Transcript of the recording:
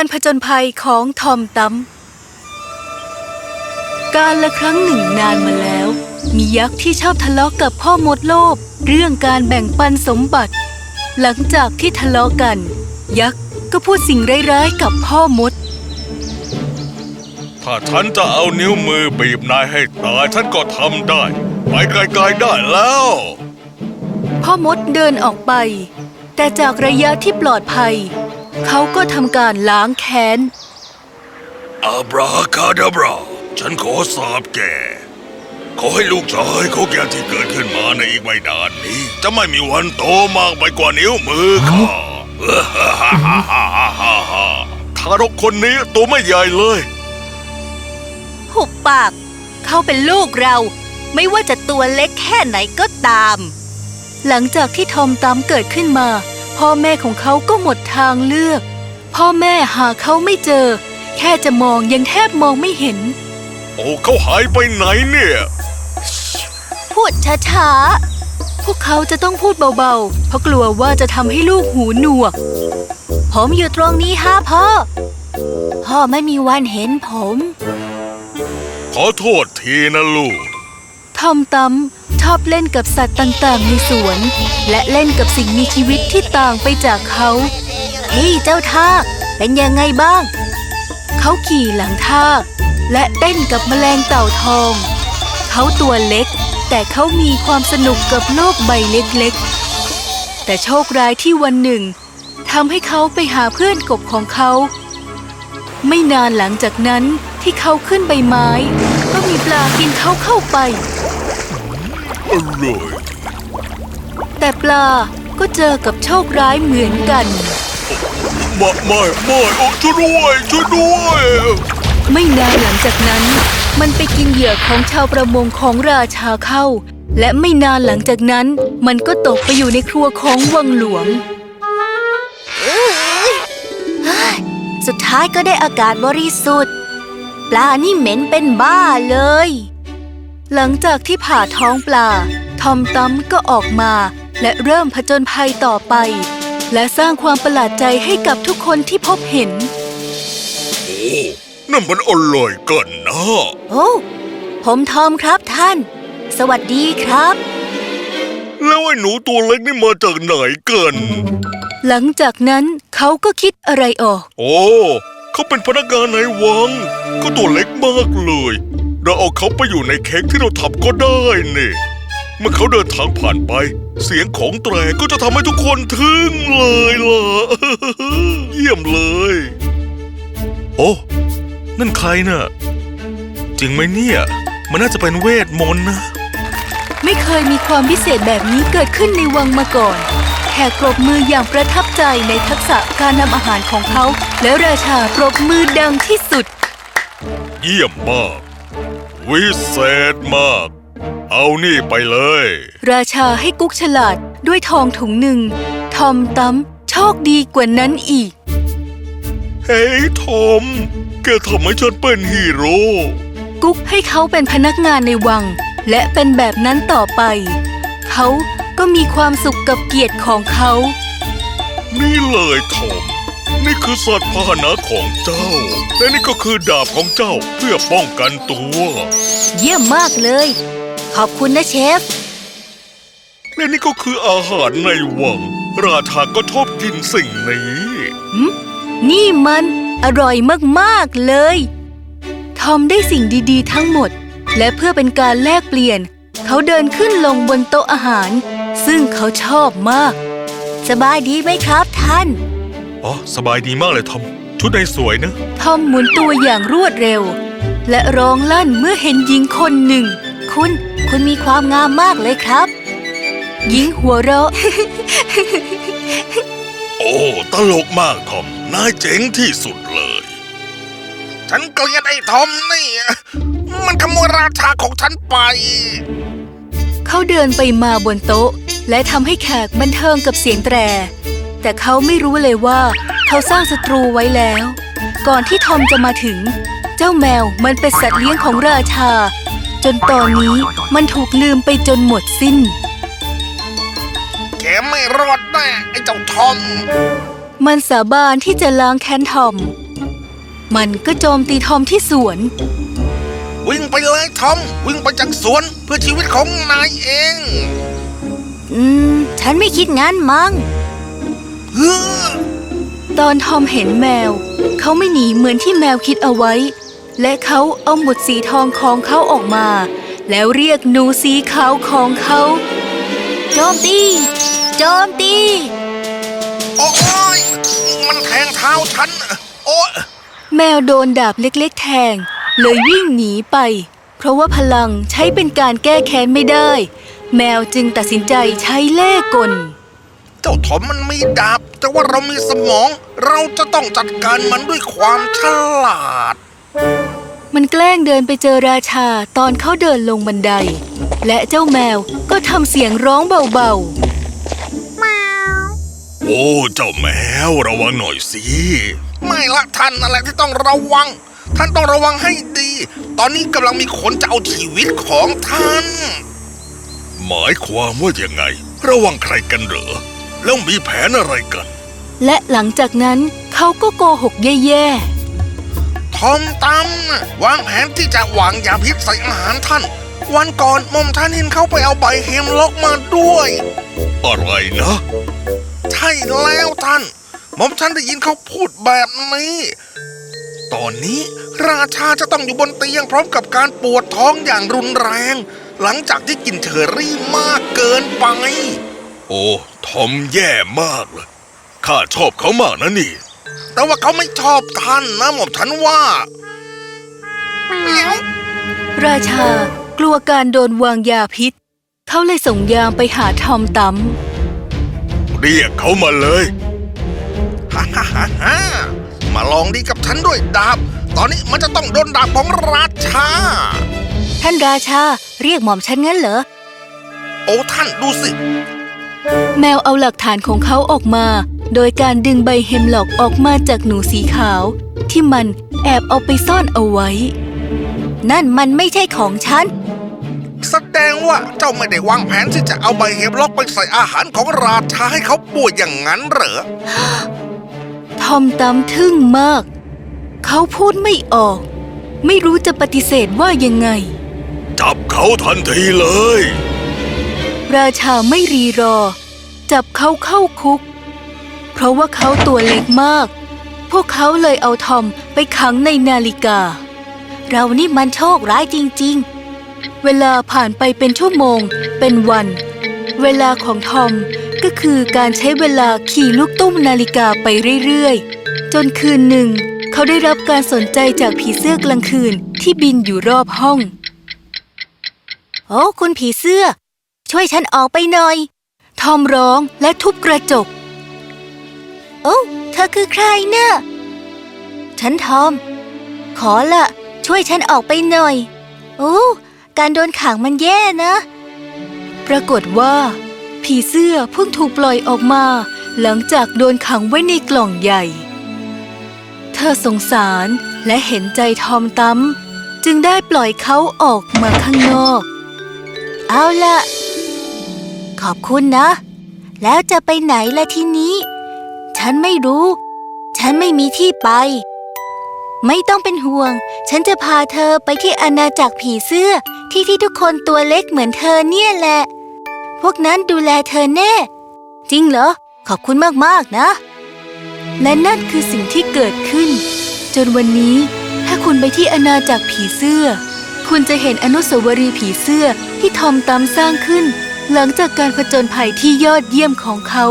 การผจญภัยของทอมตัมการละครั้งหนึ่งนานมาแล้ว มียักษ์ที่ชอบทะเลาะกับพ่อมดโลภเรื่องการแบ่งปันสมบัติ หลังจากที่ทะเลาะกัน ยักษ์ก็พูดสิ่งร้ายๆกับพ่อมด ถ้าฉันจะเอานิ้วมือบีบนายให้ตายฉันก็ทำได้ ไปไกลๆได้แล้ว พ่อมดเดินออกไป แต่จากระยะที่ปลอดภัย เขาก็ทำการล้างแค้นอาบราคาดาบรา ฉันขอสาบแก ขอให้ลูกชายเขาแก่ที่เกิดขึ้นมาในอีกไม่นานนี้ จะไม่มีวันโตมากไปกว่านิ้วมือข้าทารกคนนี้ตัวไม่ใหญ่เลย หุบปาก เขาเป็นลูกเรา ไม่ว่าจะตัวเล็กแค่ไหนก็ตาม หลังจากที่ทอมตัมเกิดขึ้นมา พ่อแม่ของเขาก็หมดทางเลือก พ่อแม่หาเขาไม่เจอ แค่จะมองยังแทบมองไม่เห็น โอ้เขาหายไปไหนเนี่ย พูดช้าๆ พวกเขาจะต้องพูดเบาๆ เพราะกลัวว่าจะทำให้ลูกหูหนวก ผมอยู่ตรงนี้ฮะพ่อ พ่อไม่มีวันเห็นผม ขอโทษทีนะลูก ทอมตัมชอบเล่นกับสัตว์ต่างๆ ในสวน และเล่นกับสิ่งมีชีวิตที่ต่างไปจากเขา เฮ้ยเจ้าทากเป็นยังไงบ้าง เขาขี่หลังทาก และเต้นกับแมลงเต่าทอง เขาตัวเล็ก แต่เขามีความสนุกกับโลกใบเล็กๆ แต่โชคร้ายที่วันหนึ่งทำให้เขาไปหาเพื่อนกบของเขา ไม่นานหลังจากนั้นที่เขาขึ้นใบไม้ ก็มีปลากินเขาเข้าไป อร่อย แต่ปลาก็เจอกับโชคร้ายเหมือนกัน ไม่ไม่ไม่โอ้ช่วยด้วยช่วยด้วย ไม่นานหลังจากนั้น มันไปกินเหยื่อของชาวประมงของราชาเข้า และไม่นานหลังจากนั้น มันก็ตกไปอยู่ในครัวของวังหลวง สุดท้ายก็ได้อากาศบริสุทธิ์ ปลานี่เหม็นเป็นบ้าเลย หลังจากที่ผ่าท้องปลา ทอมตัมก็ออกมา และเริ่มผจญภัยต่อไป และสร้างความประหลาดใจให้กับทุกคนที่พบเห็น โอ้นั่นมันอร่อยเกันนะ โอ้ผมทอมครับท่าน สวัสดีครับ แล้วไอ้หนูตัวเล็กนี่มาจากไหนเกันหลังจากนั้นเขาก็คิดอะไรออก โอ้ เขาเป็นพนักงานในวังก็ตัวเล็กมากเลย เราเอาเขาไปอยู่ในเค้กที่เราทำก็ได้นี่ เมื่อเขาเดินทางผ่านไป เสียงของแตรก็จะทำให้ทุกคนทึ่งเลยล่ะ เยี่ยมเลย โอ้ นั่นใครน่ะจริงไหมเนี่ย มันน่าจะเป็นเวทมนต์นะ ไม่เคยมีความพิเศษแบบนี้เกิดขึ้นในวังมาก่อนแขกปรบมืออย่างประทับใจในทักษะการนำอาหารของเขา และราชาปรบมือดังที่สุด เยี่ยมมาก วิเศษมาก เอานี่ไปเลย ราชาให้กุ๊กฉลาดด้วยทองถุงหนึ่ง ทอมตัมโชคดีกว่านั้นอีก เฮ้ยทอม แกทำให้ฉันเป็นฮีโร่ กุ๊กให้เขาเป็นพนักงานในวัง และเป็นแบบนั้นต่อไป เขาก็มีความสุขกับเกียรติของเขา นี่เลยทอมนี่ คือสัตว์พาหนะของเจ้า และนี่ก็คือดาบของเจ้าเพื่อป้องกันตัว เยี่ยมมากเลย ขอบคุณนะเชฟ และนี่ก็คืออาหารในวัง ราชาก็ชอบกินสิ่งนี้นี่มันอร่อยมากๆเลย ทอมได้สิ่งดีๆทั้งหมด และเพื่อเป็นการแลกเปลี่ยน เขาเดินขึ้นลงบนโต๊ะอาหาร ซึ่งเขาชอบมาก สบายดีไหมครับท่าน อ๋อ สบายดีมากเลยทอม ชุดในสวยนะ ทอมหมุนตัวอย่างรวดเร็ว และร้องลั่นเมื่อเห็นหญิงคนหนึ่ง คุณ คุณมีความงามมากเลยครับ หญิงหัวเราะ โอ้ ตลกมากทอม นายเจ๋งที่สุดเลย ฉันเกลียดไอ้ทอมนี่ มันขโมยราชาของฉันไป เขาเดินไปมาบนโต๊ะ และทำให้แขกบันเทิงกับเสียงแตร แต่เขาไม่รู้เลยว่าเขาสร้างศัตรูไว้แล้ว ก่อนที่ทอมจะมาถึง เจ้าแมวมันเป็นสัตว์เลี้ยงของราชา จนตอนนี้มันถูกลืมไปจนหมดสิ้นแกไม่รอดแน่ไอ้เจ้าทอม มันสาบานที่จะล้างแค้นทอม มันก็โจมตีทอมที่สวน วิ่งไปเลยทอม วิ่งไปจากสวนเพื่อชีวิตของนายเอง อืม ฉันไม่คิดงั้นมั้งเฮ้อ ตอนทอมเห็นแมว เขาไม่หนีเหมือนที่แมวคิดเอาไว้ และเขาเอาหมุดสีทองของเขาออกมา แล้วเรียกหนูสีขาวของเขาโจมตีโจมตี โอ้ยมันแทงเท้าฉัน โอ้ยแมวโดนดาบเล็กๆ แทง เลยวิ่งหนีไป เพราะว่าพลังใช้เป็นการแก้แค้นไม่ได้ แมวจึงตัดสินใจใช้เล่ห์กลเจ้าทอมมันมีดาบ แต่ว่าเรามีสมอง เราจะต้องจัดการมันด้วยความฉลาด มันแกล้งเดินไปเจอราชาตอนเขาเดินลงบันได และเจ้าแมวก็ทำเสียงร้องเบาโอ้ เจ้าแมวระวังหน่อยสิ ไม่ละท่านนั่นแหละที่ต้องระวัง ท่านต้องระวังให้ดี ตอนนี้กำลังมีคนจะเอาชีวิตของท่าน หมายความว่ายังไง ระวังใครกันเหรอ แล้วมีแผนอะไรกันๆและหลังจากนั้นเขาก็โกหกแย่ทอมตั้มน่ะวางแผนที่จะวางยาพิษใส่อาหารท่าน วันก่อนหมอมท่านเห็นเขาไปเอาใบเฮมล็อกมาด้วย อะไรนะ ใช่แล้วท่านหมอมท่านได้ยินเขาพูดแบบนี้ ตอนนี้ราชาจะต้องอยู่บนเตียงพร้อมกับการปวดท้องอย่างรุนแรง หลังจากที่กินเชอรี่มากเกินไป โอ้ทอมแย่มากเลยข้าชอบเขามากนะนี่ แต่ว่าเขาไม่ชอบท่านนะหม่อมฉันว่าเหมียวๆราชากลัวการโดนวางยาพิษ เขาเลยส่งยามไปหาทอมตัมเรียกเขามาเลยฮ่าฮ่าฮ่าฮ่ามาลองดีกับฉันด้วยดาบ ตอนนี้มันจะต้องโดนดาบของราชา ท่านราชาเรียกหม่อมฉันงั้นเหรอ โอ้ท่านดูสิ แมวเอาหลักฐานของเขาออกมา โดยการดึงใบเฮมล็อกออกมาจากหนูสีขาว ที่มันแอบเอาไปซ่อนเอาไว้ นั่นมันไม่ใช่ของฉัน แสดงว่าเจ้าไม่ได้วางแผนที่จะเอาใบเฮมล็อกไปใส่อาหารของราชาให้เขาป่วยอย่างนั้นเหรอ ทอมตัมทึ่งมาก เขาพูดไม่ออก ไม่รู้จะปฏิเสธว่ายังไง จับเขาทันทีเลย ราชาไม่รีรอ จับเขาเข้าคุก เพราะว่าเขาตัวเล็กมาก พวกเขาเลยเอาทอมไปขังในนาฬิกา เรานี่มันโชคร้ายจริง ๆ เวลาผ่านไปเป็นชั่วโมง เป็นวัน เวลาของทอมก็คือการใช้เวลาขี่ลูกตุ้มนาฬิกาไปเรื่อยๆ จนคืนหนึ่ง เขาได้รับการสนใจจากผีเสื้อกลางคืนที่บินอยู่รอบห้อง โอ้ คุณผีเสื้อ ช่วยฉันออกไปหน่อย ทอมร้องและทุบกระจก โอ้เธอคือใครเนะ่ะฉันทอม ขอละช่วยฉันออกไปหน่อย โอ้การโดนขังมันแย่นะ ปรากฏว่า ผีเสื้อเพิ่งถูกปล่อยออกมา หลังจากโดนขังไว้ในกล่องใหญ่ เธอสงสารและเห็นใจทอมตั้มจึงได้ปล่อยเขาออกมาข้างนอก เอาละ ขอบคุณนะ แล้วจะไปไหนล่ะทีนี้ ฉันไม่รู้ ฉันไม่มีที่ไป ไม่ต้องเป็นห่วง ฉันจะพาเธอไปที่อาณาจักรผีเสื้อที่ที่ทุกคนตัวเล็กเหมือนเธอเนี่ยแหละ พวกนั้นดูแลเธอแน่ จริงเหรอ ขอบคุณมากๆนะ และนั่นคือสิ่งที่เกิดขึ้น จนวันนี้ถ้าคุณไปที่อาณาจักรผีเสื้อ คุณจะเห็นอนุสาวรีย์ผีเสื้อที่ทอมตามสร้างขึ้น หลังจากการผจญภัยที่ยอดเยี่ยมของเขา